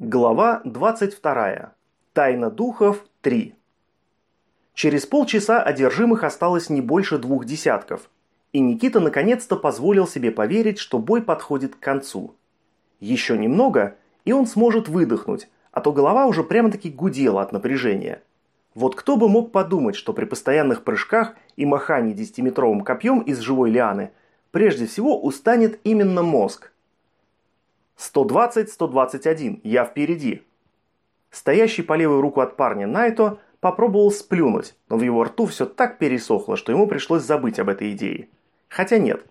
Глава 22. Тайна духов 3. Через полчаса одержимых осталось не больше двух десятков, и Никита наконец-то позволил себе поверить, что бой подходит к концу. Еще немного, и он сможет выдохнуть, а то голова уже прямо-таки гудела от напряжения. Вот кто бы мог подумать, что при постоянных прыжках и махании десятиметровым копьем из живой лианы прежде всего устанет именно мозг, 120-121, я впереди. Стоящий по левую руку от парня Найто попробовал сплюнуть, но в его рту все так пересохло, что ему пришлось забыть об этой идее. Хотя нет,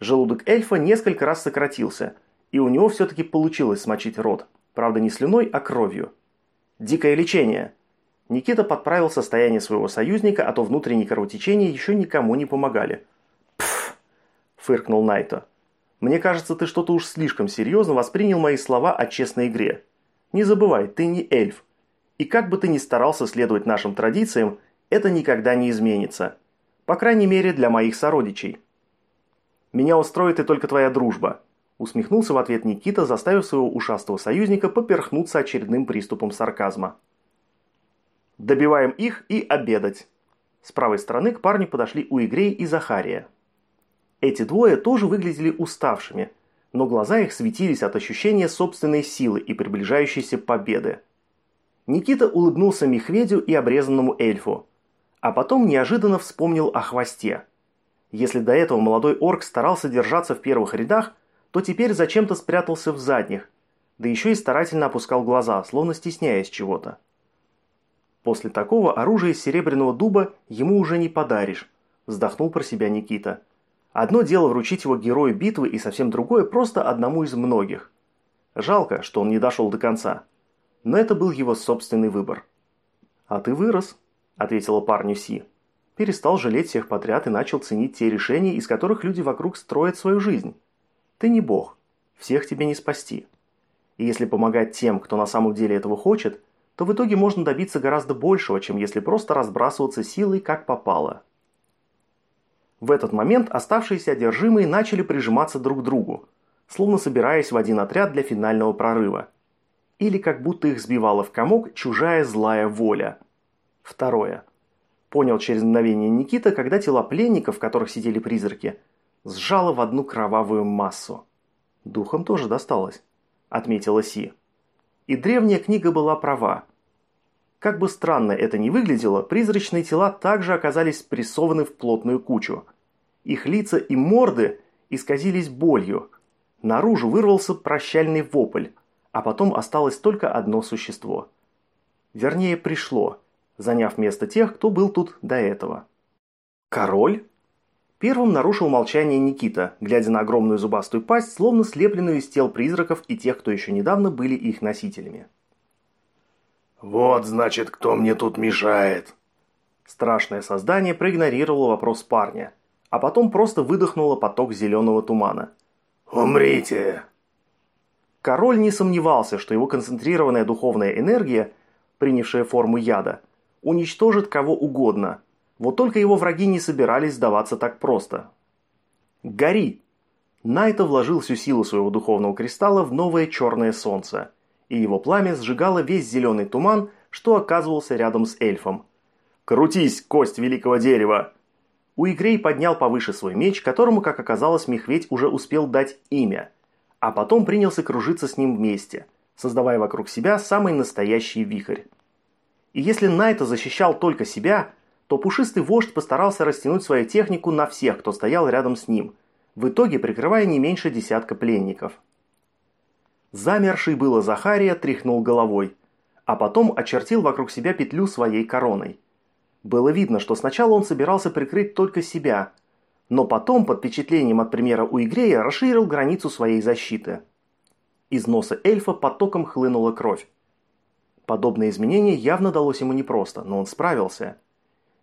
желудок эльфа несколько раз сократился, и у него все-таки получилось смочить рот, правда не слюной, а кровью. Дикое лечение. Никита подправил состояние своего союзника, а то внутренние кровотечения еще никому не помогали. «Пф!» – фыркнул Найто. Мне кажется, ты что-то уж слишком серьезно воспринял мои слова о честной игре. Не забывай, ты не эльф. И как бы ты ни старался следовать нашим традициям, это никогда не изменится. По крайней мере, для моих сородичей. Меня устроит и только твоя дружба. Усмехнулся в ответ Никита, заставив своего ушастого союзника поперхнуться очередным приступом сарказма. Добиваем их и обедать. С правой стороны к парню подошли Уигрей и Захария. Эти двое тоже выглядели уставшими, но глаза их светились от ощущения собственной силы и приближающейся победы. Никита улыбнулся Мехведю и обрезанному эльфу, а потом неожиданно вспомнил о хвосте. Если до этого молодой орк старался держаться в первых рядах, то теперь зачем-то спрятался в задних, да еще и старательно опускал глаза, словно стесняясь чего-то. После такого оружия из серебряного дуба ему уже не подаришь, вздохнул про себя Никита. Одно дело вручить его герою битвы и совсем другое просто одному из многих. Жалко, что он не дошел до конца. Но это был его собственный выбор. «А ты вырос», – ответила парню Си. «Перестал жалеть всех подряд и начал ценить те решения, из которых люди вокруг строят свою жизнь. Ты не бог, всех тебе не спасти. И если помогать тем, кто на самом деле этого хочет, то в итоге можно добиться гораздо большего, чем если просто разбрасываться силой как попало». В этот момент оставшиеся одержимые начали прижиматься друг к другу, словно собираясь в один отряд для финального прорыва. Или как будто их сбивала в комок чужая злая воля. Второе. Понял через мгновение Никита, когда тела пленников, в которых сидели призраки, сжало в одну кровавую массу. Духом тоже досталось, отметила Си. И древняя книга была права. Как бы странно это ни выглядело, призрачные тела также оказались прессованы в плотную кучу. Их лица и морды исказились болью. Наружу вырвался прощальный вопль, а потом осталось только одно существо. Вернее, пришло, заняв место тех, кто был тут до этого. «Король?» Первым нарушил молчание Никита, глядя на огромную зубастую пасть, словно слепленную из тел призраков и тех, кто еще недавно были их носителями. «Вот, значит, кто мне тут мешает!» Страшное создание проигнорировало вопрос парня, а потом просто выдохнуло поток зеленого тумана. «Умрите!» Король не сомневался, что его концентрированная духовная энергия, принявшая форму яда, уничтожит кого угодно. Вот только его враги не собирались сдаваться так просто. «Гори!» Найта вложил всю силу своего духовного кристалла в новое черное солнце – и его пламя сжигало весь зеленый туман, что оказывался рядом с эльфом. «Крутись, кость великого дерева!» Уигрей поднял повыше свой меч, которому, как оказалось, Мехведь уже успел дать имя, а потом принялся кружиться с ним вместе, создавая вокруг себя самый настоящий вихрь. И если Найта защищал только себя, то пушистый вождь постарался растянуть свою технику на всех, кто стоял рядом с ним, в итоге прикрывая не меньше десятка пленников. Замерший было Захария тряхнул головой, а потом очертил вокруг себя петлю своей короной. Было видно, что сначала он собирался прикрыть только себя, но потом, под впечатлением от примера у Игрея, расширил границу своей защиты. Из носа эльфа потоком хлынула кровь. Подобное изменение явно далось ему непросто, но он справился.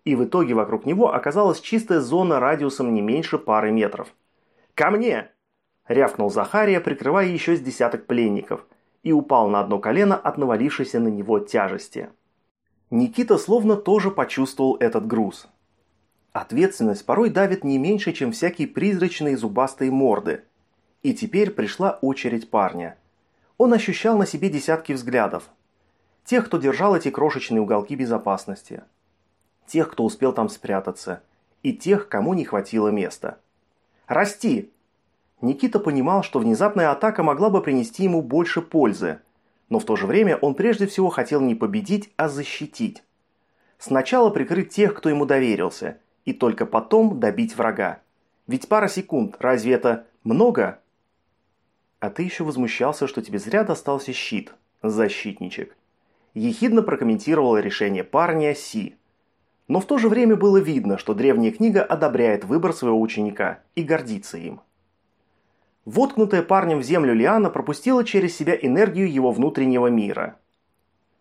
И в итоге вокруг него оказалась чистая зона радиусом не меньше пары метров. «Ко мне!» Рявкнул Захария, прикрывая еще с десяток пленников, и упал на одно колено от навалившейся на него тяжести. Никита словно тоже почувствовал этот груз. Ответственность порой давит не меньше, чем всякие призрачные зубастые морды. И теперь пришла очередь парня. он ощущал на себе десятки взглядов. Тех, кто держал эти крошечные уголки безопасности. Тех, кто успел там спрятаться. И тех, кому не хватило места. «Расти!» Никита понимал, что внезапная атака могла бы принести ему больше пользы. Но в то же время он прежде всего хотел не победить, а защитить. Сначала прикрыть тех, кто ему доверился, и только потом добить врага. Ведь пара секунд, разве это много? А ты еще возмущался, что тебе зря достался щит, защитничек. Ехидно прокомментировал решение парня Си. Но в то же время было видно, что древняя книга одобряет выбор своего ученика и гордится им. Воткнутая парнем в землю Лиана пропустила через себя энергию его внутреннего мира.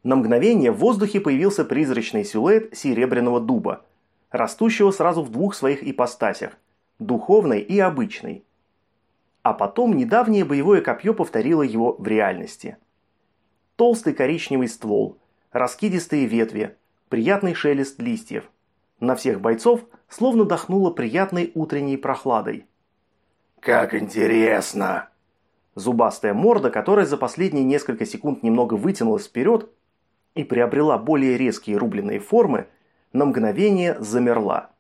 На мгновение в воздухе появился призрачный силуэт серебряного дуба, растущего сразу в двух своих ипостасях – духовной и обычной – а потом недавнее боевое копье повторило его в реальности. Толстый коричневый ствол, раскидистые ветви, приятный шелест листьев. На всех бойцов словно дохнуло приятной утренней прохладой. «Как интересно!» Зубастая морда, которая за последние несколько секунд немного вытянулась вперед и приобрела более резкие рубленые формы, на мгновение замерла.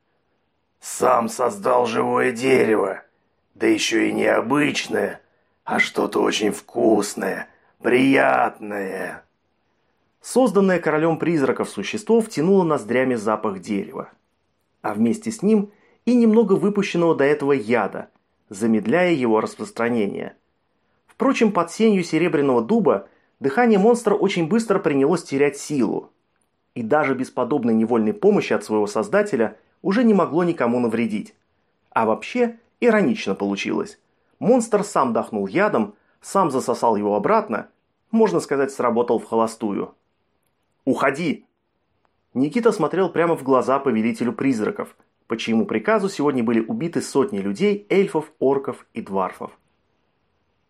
«Сам создал живое дерево!» Да еще и необычное, а что-то очень вкусное, приятное. Созданное королем призраков существо втянуло ноздрями запах дерева. А вместе с ним и немного выпущенного до этого яда, замедляя его распространение. Впрочем, под сенью серебряного дуба дыхание монстра очень быстро принялось терять силу. И даже без подобной невольной помощи от своего создателя уже не могло никому навредить. А вообще, Иронично получилось. Монстр сам дохнул ядом, сам засосал его обратно, можно сказать, сработал в холостую. «Уходи!» Никита смотрел прямо в глаза повелителю призраков, по чьему приказу сегодня были убиты сотни людей, эльфов, орков и дварфов.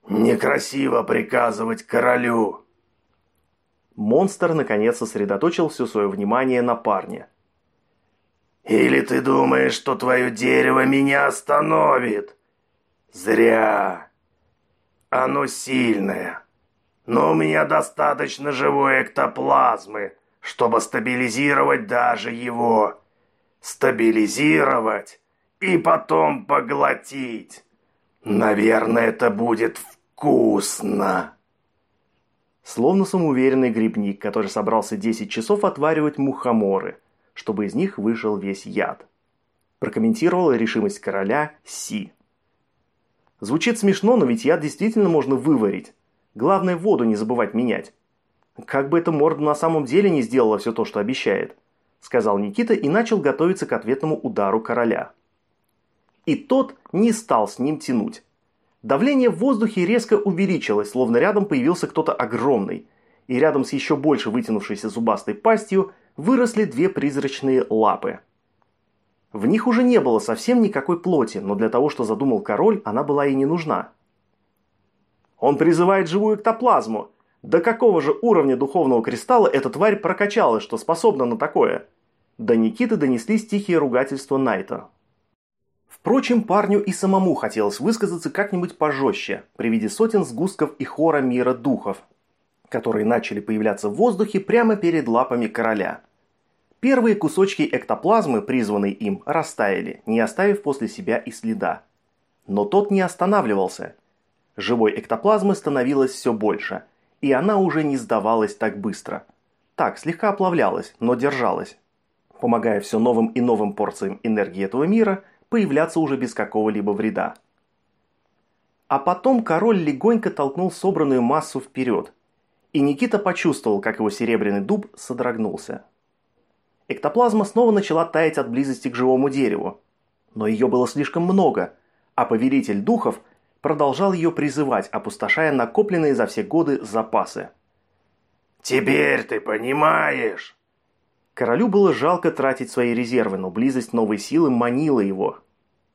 «Некрасиво приказывать королю!» Монстр наконец сосредоточил все свое внимание на парне – или ты думаешь, что твое дерево меня остановит? Зря. Оно сильное. Но у меня достаточно живой эктоплазмы, чтобы стабилизировать даже его. Стабилизировать и потом поглотить. Наверное, это будет вкусно. Словно самоуверенный грибник, который собрался 10 часов отваривать мухоморы – чтобы из них вышел весь яд. Прокомментировала решимость короля Си. Звучит смешно, но ведь яд действительно можно выварить. Главное, воду не забывать менять. Как бы эта морда на самом деле не сделала все то, что обещает, сказал Никита и начал готовиться к ответному удару короля. И тот не стал с ним тянуть. Давление в воздухе резко увеличилось, словно рядом появился кто-то огромный, и рядом с еще больше вытянувшейся зубастой пастью – выросли две призрачные лапы. В них уже не было совсем никакой плоти, но для того, что задумал король, она была и не нужна. Он призывает живую эктоплазму. До какого же уровня духовного кристалла эта тварь прокачалась, что способна на такое? До Никиты донеслись тихие ругательства Найта. Впрочем, парню и самому хотелось высказаться как-нибудь пожестче, при виде сотен сгустков и хора мира духов, которые начали появляться в воздухе прямо перед лапами короля. Первые кусочки эктоплазмы, призванные им, растаяли, не оставив после себя и следа. Но тот не останавливался. Живой эктоплазмы становилось все больше, и она уже не сдавалась так быстро. Так, слегка оплавлялась, но держалась, помогая все новым и новым порциям энергии этого мира появляться уже без какого-либо вреда. А потом король легонько толкнул собранную массу вперед, и Никита почувствовал, как его серебряный дуб содрогнулся. Эктоплазма снова начала таять от близости к живому дереву. Но ее было слишком много, а повелитель духов продолжал ее призывать, опустошая накопленные за все годы запасы. «Теперь ты понимаешь!» Королю было жалко тратить свои резервы, но близость новой силы манила его.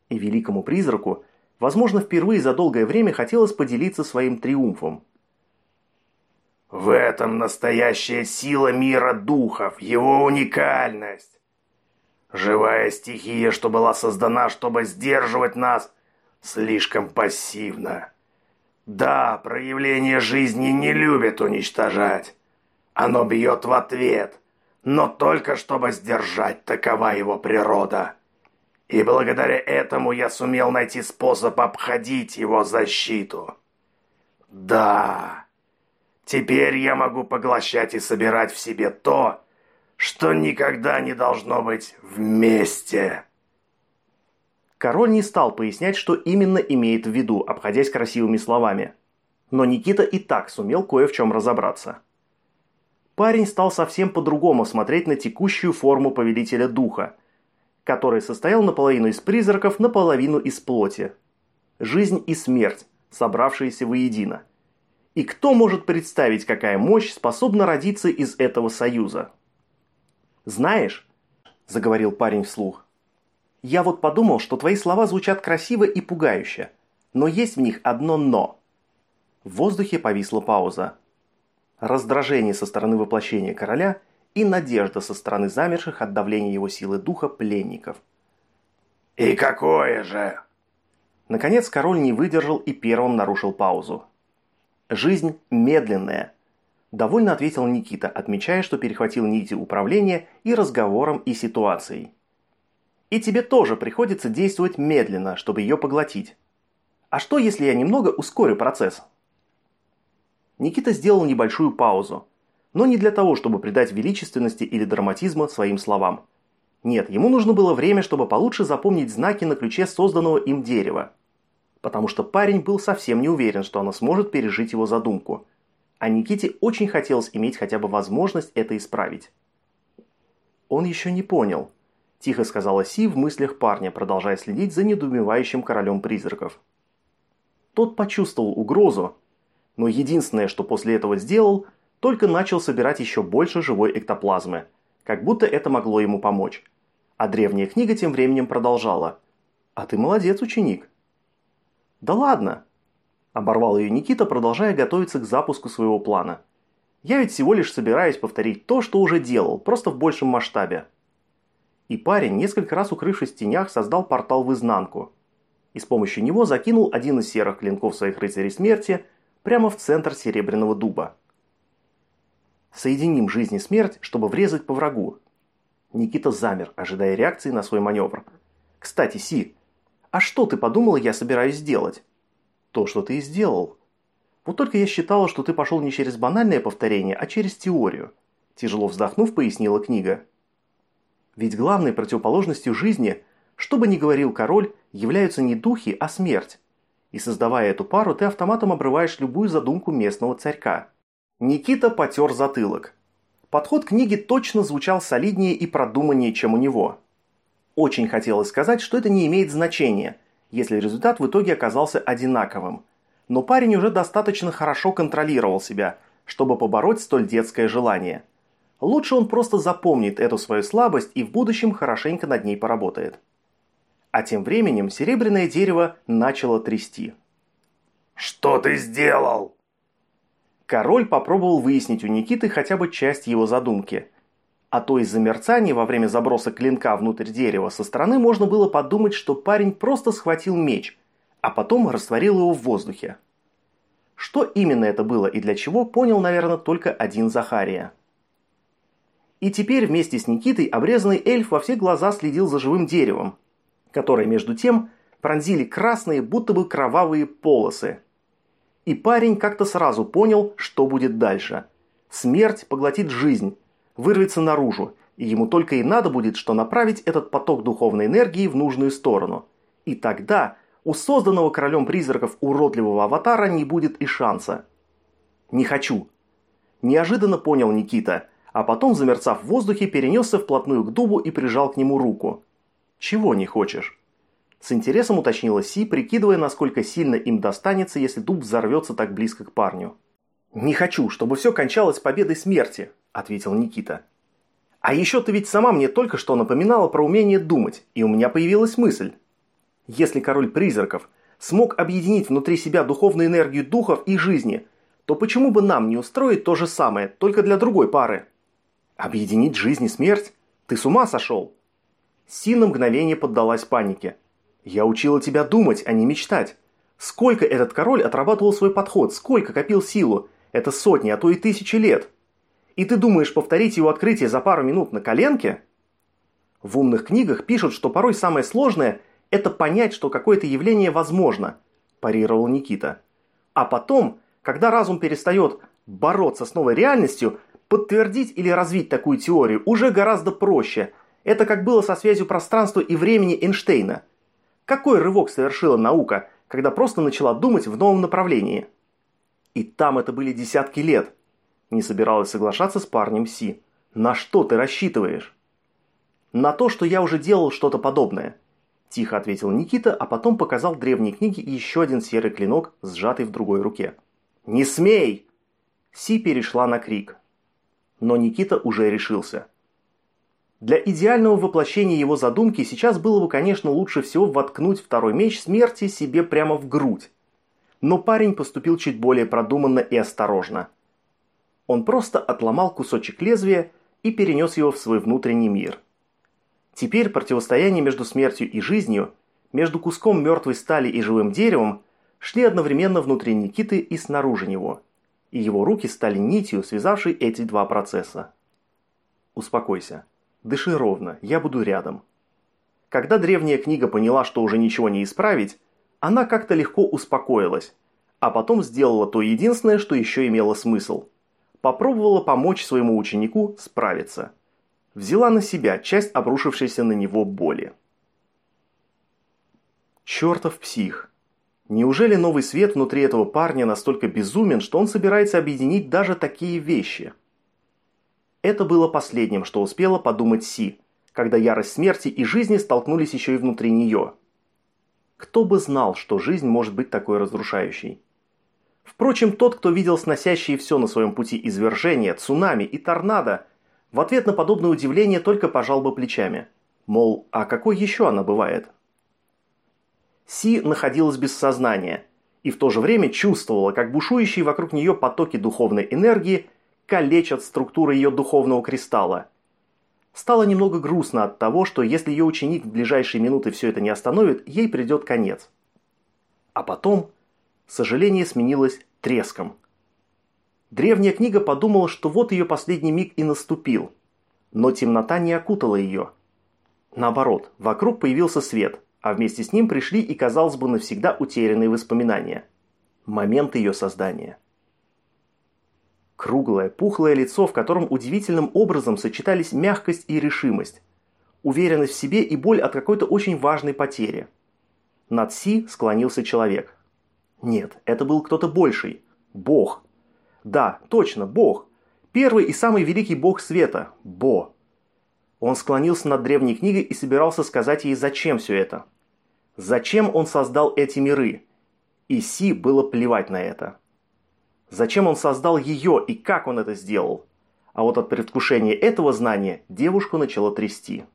И великому призраку, возможно, впервые за долгое время хотелось поделиться своим триумфом. В этом настоящая сила мира духов, его уникальность. Живая стихия, что была создана, чтобы сдерживать нас, слишком пассивна. Да, проявление жизни не любит уничтожать. Оно бьет в ответ, но только чтобы сдержать, такова его природа. И благодаря этому я сумел найти способ обходить его защиту. Да, теперь я могу поглощать и собирать в себе то, что никогда не должно быть вместе. Король не стал пояснять, что именно имеет в виду, обходясь красивыми словами. Но Никита и так сумел кое в чем разобраться. Парень стал совсем по-другому смотреть на текущую форму повелителя духа, который состоял наполовину из призраков, наполовину из плоти. Жизнь и смерть, собравшиеся воедино. И кто может представить, какая мощь способна родиться из этого союза? «Знаешь», – заговорил парень вслух, я вот подумал, что твои слова звучат красиво и пугающе, но есть в них одно «но». В воздухе повисла пауза. Раздражение со стороны воплощения короля и надежда со стороны замерших от давления его силы духа пленников. «И какое же?» Наконец король не выдержал и первым нарушил паузу. «Жизнь медленная», – довольно ответил Никита, отмечая, что перехватил нити управления и разговором, и ситуацией. И тебе тоже приходится действовать медленно, чтобы ее поглотить. А что, если я немного ускорю процесс? Никита сделал небольшую паузу, но не для того, чтобы придать величественности или драматизма своим словам. Нет, ему нужно было время, чтобы получше запомнить знаки на ключе созданного им дерева. Потому что парень был совсем не уверен, что она сможет пережить его задумку. А Никите очень хотелось иметь хотя бы возможность это исправить. Он еще не понял – Тихо сказала Си в мыслях парня, продолжая следить за недоумевающим королем призраков. Тот почувствовал угрозу, но единственное, что после этого сделал, только начал собирать еще больше живой эктоплазмы, как будто это могло ему помочь. А древняя книга тем временем продолжала. «А ты молодец, ученик». «Да ладно!» – оборвал ее Никита, продолжая готовиться к запуску своего плана. «Я ведь всего лишь собираюсь повторить то, что уже делал, просто в большем масштабе» и парень, несколько раз укрывшись в тенях, создал портал в изнанку. И с помощью него закинул один из серых клинков своих рыцарей смерти прямо в центр серебряного дуба. Соединим жизнь и смерть, чтобы врезать по врагу. Никита замер, ожидая реакции на свой маневр. Кстати, Си, а что ты подумала, я собираюсь сделать? То, что ты и сделал. Вот только я считала, что ты пошел не через банальное повторение, а через теорию. Тяжело вздохнув, пояснила книга. Ведь главной противоположностью жизни, что бы ни говорил король, являются не духи, а смерть. И создавая эту пару, ты автоматом обрываешь любую задумку местного царька. Никита потер затылок. Подход книги точно звучал солиднее и продуманнее, чем у него. Очень хотелось сказать, что это не имеет значения, если результат в итоге оказался одинаковым. Но парень уже достаточно хорошо контролировал себя, чтобы побороть столь детское желание – Лучше он просто запомнит эту свою слабость и в будущем хорошенько над ней поработает. А тем временем серебряное дерево начало трясти. «Что ты сделал?» Король попробовал выяснить у Никиты хотя бы часть его задумки. А то из-за мерцания во время заброса клинка внутрь дерева со стороны можно было подумать, что парень просто схватил меч, а потом растворил его в воздухе. Что именно это было и для чего, понял, наверное, только один Захария. И теперь вместе с Никитой обрезанный эльф во все глаза следил за живым деревом, которое между тем пронзили красные, будто бы кровавые полосы. И парень как-то сразу понял, что будет дальше. Смерть поглотит жизнь, вырвется наружу, и ему только и надо будет, что направить этот поток духовной энергии в нужную сторону. И тогда у созданного королем призраков уродливого аватара не будет и шанса. «Не хочу», – неожиданно понял Никита – а потом, замерцав в воздухе, перенесся вплотную к дубу и прижал к нему руку. «Чего не хочешь?» С интересом уточнила Си, прикидывая, насколько сильно им достанется, если дуб взорвется так близко к парню. «Не хочу, чтобы все кончалось победой смерти», – ответил Никита. «А еще ты ведь сама мне только что напоминала про умение думать, и у меня появилась мысль. Если король призраков смог объединить внутри себя духовную энергию духов и жизни, то почему бы нам не устроить то же самое, только для другой пары?» Объединить жизнь и смерть? Ты с ума сошел? Си на мгновение поддалась панике. Я учила тебя думать, а не мечтать. Сколько этот король отрабатывал свой подход, сколько копил силу? Это сотни, а то и тысячи лет. И ты думаешь повторить его открытие за пару минут на коленке? В умных книгах пишут, что порой самое сложное – это понять, что какое-то явление возможно, парировал Никита. А потом, когда разум перестает бороться с новой реальностью, подтвердить или развить такую теорию уже гораздо проще. Это как было со связью пространства и времени Эйнштейна. Какой рывок совершила наука, когда просто начала думать в новом направлении? И там это были десятки лет. Не собиралась соглашаться с парнем Си. На что ты рассчитываешь? На то, что я уже делал что-то подобное. Тихо ответил Никита, а потом показал древние книги и еще один серый клинок, сжатый в другой руке. «Не смей!» Си перешла на крик. Но Никита уже решился. Для идеального воплощения его задумки сейчас было бы, конечно, лучше всего воткнуть второй меч смерти себе прямо в грудь. Но парень поступил чуть более продуманно и осторожно. Он просто отломал кусочек лезвия и перенес его в свой внутренний мир – Теперь противостояние между смертью и жизнью, между куском мертвой стали и живым деревом, шли одновременно внутри Никиты и снаружи него, и его руки стали нитью, связавшей эти два процесса. Успокойся. Дыши ровно, я буду рядом. Когда древняя книга поняла, что уже ничего не исправить, она как-то легко успокоилась, а потом сделала то единственное, что еще имело смысл. Попробовала помочь своему ученику справиться – взяла на себя часть обрушившейся на него боли. Чертов псих. Неужели новый свет внутри этого парня настолько безумен, что он собирается объединить даже такие вещи? Это было последним, что успела подумать Си, когда ярость смерти и жизни столкнулись еще и внутри нее. Кто бы знал, что жизнь может быть такой разрушающей? Впрочем, тот, кто видел сносящие все на своем пути извержения, цунами и торнадо, в ответ на подобное удивление только пожал бы плечами. Мол, а какой еще она бывает? Си находилась без сознания и в то же время чувствовала, как бушующие вокруг нее потоки духовной энергии калечат структуру ее духовного кристалла. Стало немного грустно от того, что если ее ученик в ближайшие минуты все это не остановит, ей придет конец. А потом сожаление сменилось треском. Древняя книга подумала, что вот ее последний миг и наступил. Но темнота не окутала ее. Наоборот, вокруг появился свет, а вместе с ним пришли и, казалось бы, навсегда утерянные воспоминания. Момент ее создания. Круглое, пухлое лицо, в котором удивительным образом сочетались мягкость и решимость, уверенность в себе и боль от какой-то очень важной потери. Над Си склонился человек. Нет, это был кто-то больший. Бог, да, точно, Бог. Первый и самый великий Бог света – Бо. Он склонился над древней книгой и собирался сказать ей, зачем все это. Зачем он создал эти миры? И Си было плевать на это. Зачем он создал ее и как он это сделал? А вот от предвкушения этого знания девушку начало трясти.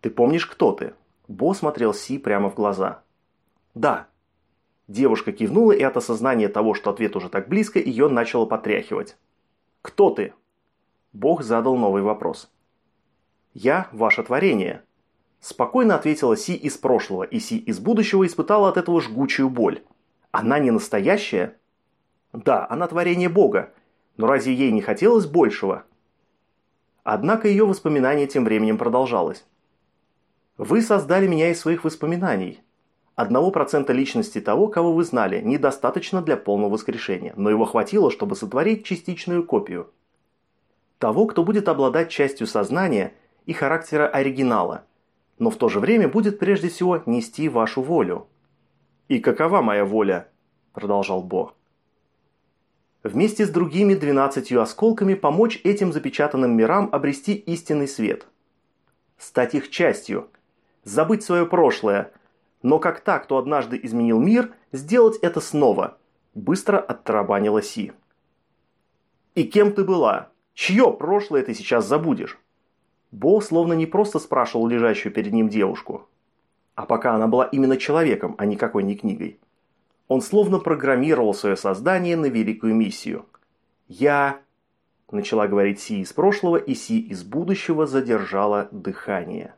«Ты помнишь, кто ты?» Бо смотрел Си прямо в глаза. «Да», Девушка кивнула, и от осознания того, что ответ уже так близко, ее начало потряхивать. «Кто ты?» Бог задал новый вопрос. «Я – ваше творение». Спокойно ответила Си из прошлого, и Си из будущего испытала от этого жгучую боль. Она не настоящая? Да, она творение Бога, но разве ей не хотелось большего? Однако ее воспоминание тем временем продолжалось. «Вы создали меня из своих воспоминаний. Одного процента личности того, кого вы знали, недостаточно для полного воскрешения, но его хватило, чтобы сотворить частичную копию. Того, кто будет обладать частью сознания и характера оригинала, но в то же время будет прежде всего нести вашу волю. «И какова моя воля?» – продолжал Бо. Вместе с другими двенадцатью осколками помочь этим запечатанным мирам обрести истинный свет. Стать их частью. Забыть свое прошлое – но как та, кто однажды изменил мир, сделать это снова? Быстро оттарабанила Си. И кем ты была? Чье прошлое ты сейчас забудешь? Бо словно не просто спрашивал лежащую перед ним девушку. А пока она была именно человеком, а никакой не книгой. Он словно программировал свое создание на великую миссию. «Я...» – начала говорить Си из прошлого, и Си из будущего задержала дыхание.